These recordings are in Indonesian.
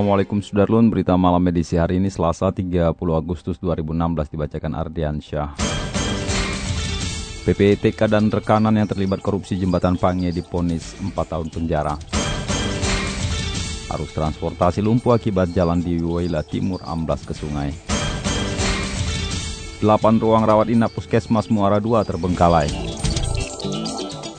Assalamualaikum Sudarlun, berita malam edisi hari ini Selasa 30 Agustus 2016 dibacakan Ardian Syah. PPTK dan rekanan yang terlibat korupsi jembatan Pange diponis 4 tahun penjara. Arus transportasi lumpuh akibat jalan di Waila Timur amblas ke sungai. 8 ruang rawat inap puskesmas Muara 2 terbengkalai.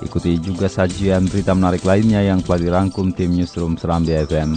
Ikuti juga sajian berita menarik lainnya yang telah dirangkum tim Newsroom Serambi FM.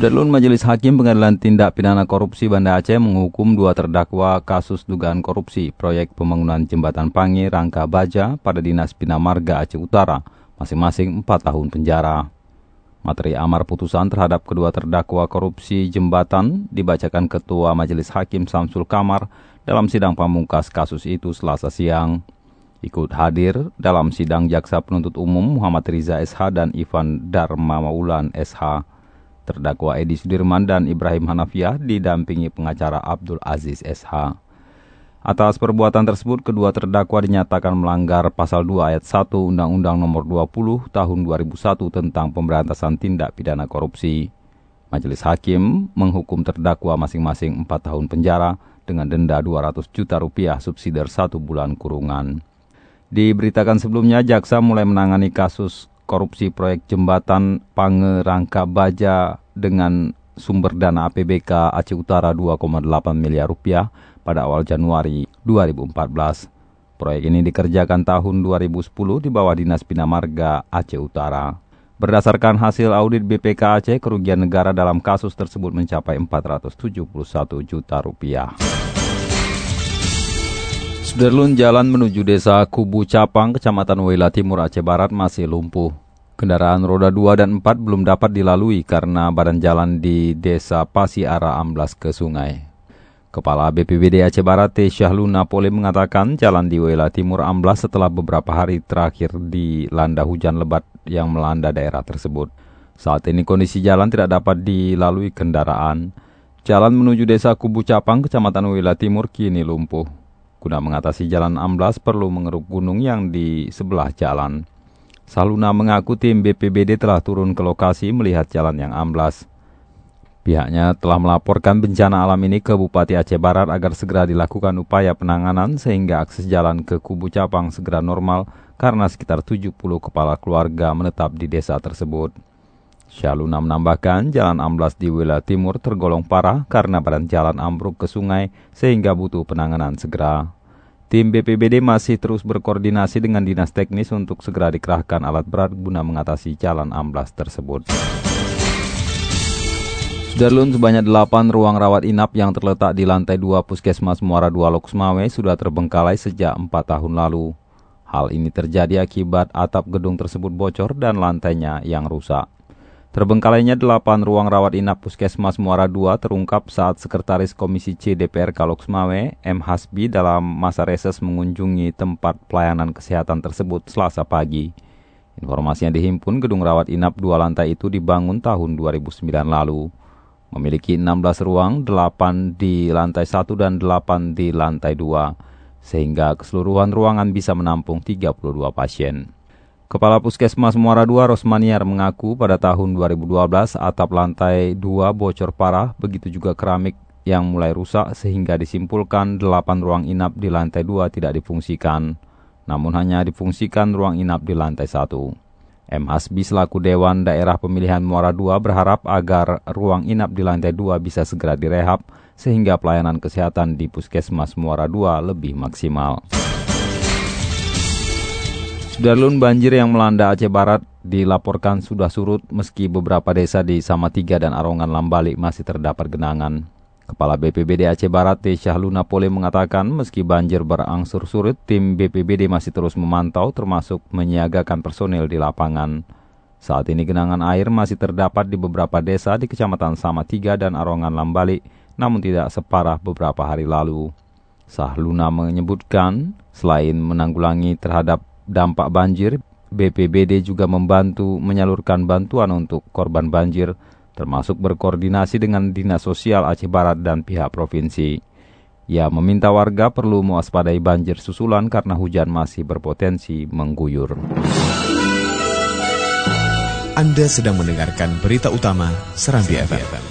Sudarlun Majelis Hakim Pengadilan Tindak Pidana Korupsi Banda Aceh menghukum dua terdakwa kasus dugaan korupsi proyek pembangunan jembatan Pangi Rangka Baja pada Dinas Bina Marga Aceh Utara, masing-masing 4 tahun penjara. Materi amar putusan terhadap kedua terdakwa korupsi jembatan dibacakan Ketua Majelis Hakim Samsul Kamar dalam sidang pamungkas kasus itu selasa siang. Ikut hadir dalam sidang Jaksa Penuntut Umum Muhammad Riza SH dan Ivan Dharma Maulan SH. Terdakwa Edi Sudirman dan Ibrahim Hanafiah didampingi pengacara Abdul Aziz SH. Atas perbuatan tersebut, kedua terdakwa dinyatakan melanggar pasal 2 ayat 1 Undang-Undang Nomor 20 Tahun 2001 tentang Pemberantasan Tindak Pidana Korupsi. Majelis Hakim menghukum terdakwa masing-masing 4 tahun penjara dengan denda 200 juta rupiah subsidi satu bulan kurungan. Diberitakan sebelumnya, jaksa mulai menangani kasus korupsi proyek jembatan Pangerangka Baja dengan sumber dana APBK Aceh Utara 2,8 miliar rupiah pada awal Januari 2014. Proyek ini dikerjakan tahun 2010 di bawah Dinas Bina Marga Aceh Utara. Berdasarkan hasil audit BPK Aceh, kerugian negara dalam kasus tersebut mencapai 471 juta rupiah. Sudarlun jalan menuju desa Kubu Capang, Kecamatan Wela Timur Aceh Barat masih lumpuh. Kendaraan roda 2 dan 4 belum dapat dilalui karena badan jalan di desa Pasiara amblas ke sungai. Kepala BPBD Aceh Barat T. Syahlun Napoli mengatakan jalan di Wela Timur amblas setelah beberapa hari terakhir dilanda hujan lebat yang melanda daerah tersebut. Saat ini kondisi jalan tidak dapat dilalui kendaraan. Jalan menuju desa Kubu Capang, Kecamatan Wela Timur kini lumpuh. Guna mengatasi jalan amblas perlu mengeruk gunung yang di sebelah jalan. Saluna mengaku tim BPBD telah turun ke lokasi melihat jalan yang amblas. Pihaknya telah melaporkan bencana alam ini ke Bupati Aceh Barat agar segera dilakukan upaya penanganan sehingga akses jalan ke Kubu Capang segera normal karena sekitar 70 kepala keluarga menetap di desa tersebut. Syaluna menambahkan jalan amblas di wilayah timur tergolong parah karena badan jalan ambruk ke sungai sehingga butuh penanganan segera. Tim BPBD masih terus berkoordinasi dengan dinas teknis untuk segera dikerahkan alat berat guna mengatasi jalan amblas tersebut. Sudarlun sebanyak 8 ruang rawat inap yang terletak di lantai 2 Puskesmas Muara 2 Loksmawe sudah terbengkalai sejak 4 tahun lalu. Hal ini terjadi akibat atap gedung tersebut bocor dan lantainya yang rusak. Terbengkalainya 8 ruang rawat inap Puskesmas Muara 2 terungkap saat Sekretaris Komisi C DPR Kaloksmawe, M. Hasbi dalam masa reses mengunjungi tempat pelayanan kesehatan tersebut selasa pagi. Informasi yang dihimpun gedung rawat inap dua lantai itu dibangun tahun 2009 lalu. Memiliki 16 ruang, 8 di lantai 1 dan 8 di lantai 2, sehingga keseluruhan ruangan bisa menampung 32 pasien. Kepala Puskesmas Muara II Rosmaniar mengaku pada tahun 2012 atap lantai 2 bocor parah, begitu juga keramik yang mulai rusak sehingga disimpulkan 8 ruang inap di lantai 2 tidak difungsikan, namun hanya difungsikan ruang inap di lantai 1. M. Hasbi selaku Dewan Daerah Pemilihan Muara II berharap agar ruang inap di lantai 2 bisa segera direhab sehingga pelayanan kesehatan di Puskesmas Muara II lebih maksimal. Sudarlun banjir yang melanda Aceh Barat dilaporkan sudah surut meski beberapa desa di Samatiga dan Arongan Lambalik masih terdapat genangan. Kepala BPBD Aceh Barat T. Syahluna Pole mengatakan meski banjir berangsur surut, tim BPBD masih terus memantau termasuk menyiagakan personil di lapangan. Saat ini genangan air masih terdapat di beberapa desa di Kecamatan Samatiga dan Arongan Lambalik, namun tidak separah beberapa hari lalu. Sahluna menyebutkan, selain menanggulangi terhadap dampak banjir, BPBD juga membantu menyalurkan bantuan untuk korban banjir termasuk berkoordinasi dengan Dinas Sosial Aceh Barat dan pihak provinsi. Ia meminta warga perlu mewaspadai banjir susulan karena hujan masih berpotensi mengguyur. Anda sedang mendengarkan berita utama Serambi FM.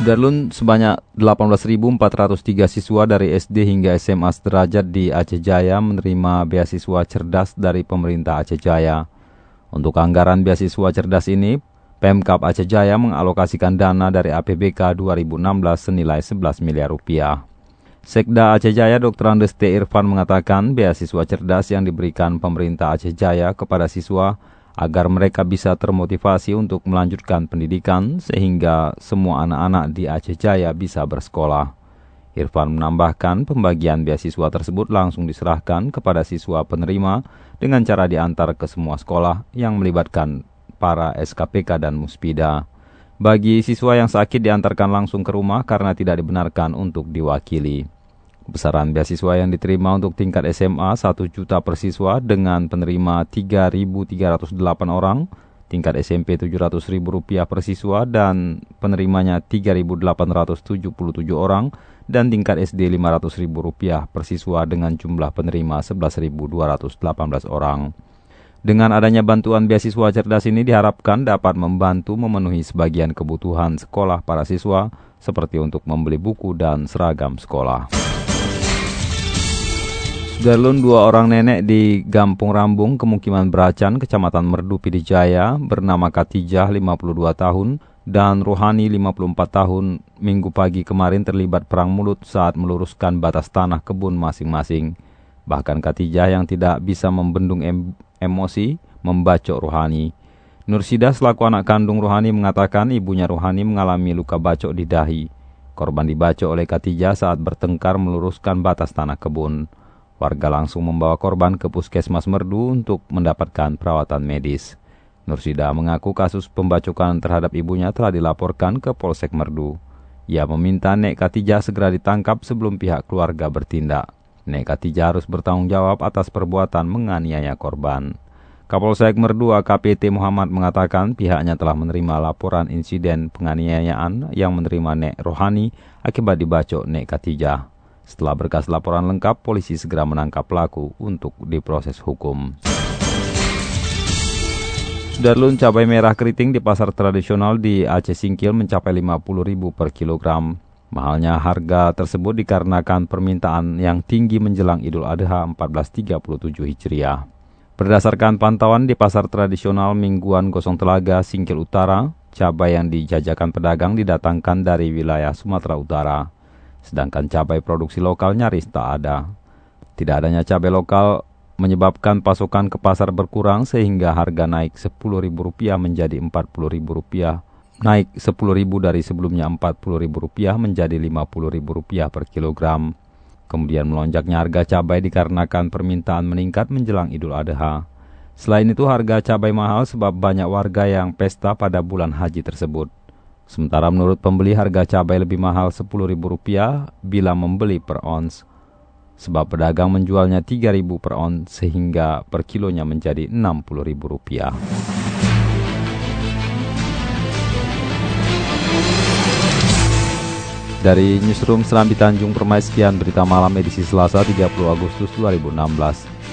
Sudarlun sebanyak 18.403 siswa dari SD hingga SMA sederajat di Aceh Jaya menerima beasiswa cerdas dari pemerintah Aceh Jaya. Untuk anggaran beasiswa cerdas ini, Pemkap Aceh Jaya mengalokasikan dana dari APBK 2016 senilai 11 miliar rupiah. Sekda Aceh Jaya Dr. Andes T. Irfan mengatakan beasiswa cerdas yang diberikan pemerintah Aceh Jaya kepada siswa agar mereka bisa termotivasi untuk melanjutkan pendidikan sehingga semua anak-anak di Aceh Jaya bisa bersekolah. Irfan menambahkan pembagian beasiswa tersebut langsung diserahkan kepada siswa penerima dengan cara diantar ke semua sekolah yang melibatkan para SKPK dan Muspida. Bagi siswa yang sakit diantarkan langsung ke rumah karena tidak dibenarkan untuk diwakili. Besaran beasiswa yang diterima untuk tingkat SMA 1 juta per siswa dengan penerima 3.308 orang, tingkat SMP Rp700.000 per siswa dan penerimanya 3.877 orang, dan tingkat SD Rp500.000 per siswa dengan jumlah penerima 11.218 orang. Dengan adanya bantuan beasiswa cerdas ini diharapkan dapat membantu memenuhi sebagian kebutuhan sekolah para siswa, seperti untuk membeli buku dan seragam sekolah. Darlun dua orang nenek di Gampung Rambung, Kemukiman Beracan, Kecamatan Merdu, Pidijaya, bernama Katijah 52 tahun dan Ruhani 54 tahun minggu pagi kemarin terlibat perang mulut saat meluruskan batas tanah kebun masing-masing. Bahkan Katijah yang tidak bisa membendung em emosi membacok Ruhani. Nursida selaku anak kandung Ruhani mengatakan ibunya Ruhani mengalami luka bacok di dahi. Korban dibacok oleh Katijah saat bertengkar meluruskan batas tanah kebun. Warga langsung membawa korban ke puskesmas Merdu untuk mendapatkan perawatan medis. Nursida mengaku kasus pembacokan terhadap ibunya telah dilaporkan ke Polsek Merdu. Ia meminta Nek Katija segera ditangkap sebelum pihak keluarga bertindak. Nek Katija harus bertanggung jawab atas perbuatan menganiaya korban. Kapolsek Merdu AKPT Muhammad mengatakan pihaknya telah menerima laporan insiden penganiayaan yang menerima Nek Rohani akibat dibacok Nek Katijah. Setelah berkas laporan lengkap, polisi segera menangkap pelaku untuk diproses hukum. Sudarlun cabai merah keriting di pasar tradisional di Aceh Singkil mencapai Rp50.000 per kilogram. Mahalnya harga tersebut dikarenakan permintaan yang tinggi menjelang Idul Adha 1437 Hijriah. Berdasarkan pantauan di pasar tradisional Mingguan Gosong Telaga, Singkil Utara, cabai yang dijajakan pedagang didatangkan dari wilayah Sumatera Utara sedangkan cabai produksi lokal nyaris tak ada. Tidak adanya cabai lokal menyebabkan pasokan ke pasar berkurang sehingga harga naik Rp10.000 menjadi Rp40.000, naik Rp10.000 dari sebelumnya Rp40.000 menjadi Rp50.000 per kilogram. Kemudian melonjaknya harga cabai dikarenakan permintaan meningkat menjelang Idul Adha. Selain itu harga cabai mahal sebab banyak warga yang pesta pada bulan haji tersebut. Sementara menurut pembeli harga cabai lebih mahal Rp10.000 bila membeli per ons. Sebab pedagang menjualnya Rp3.000 per ons sehingga per kilonya menjadi Rp60.000. Dari Newsroom Serambi Tanjung Permai sekian berita malam edisi Selasa 30 Agustus 2016.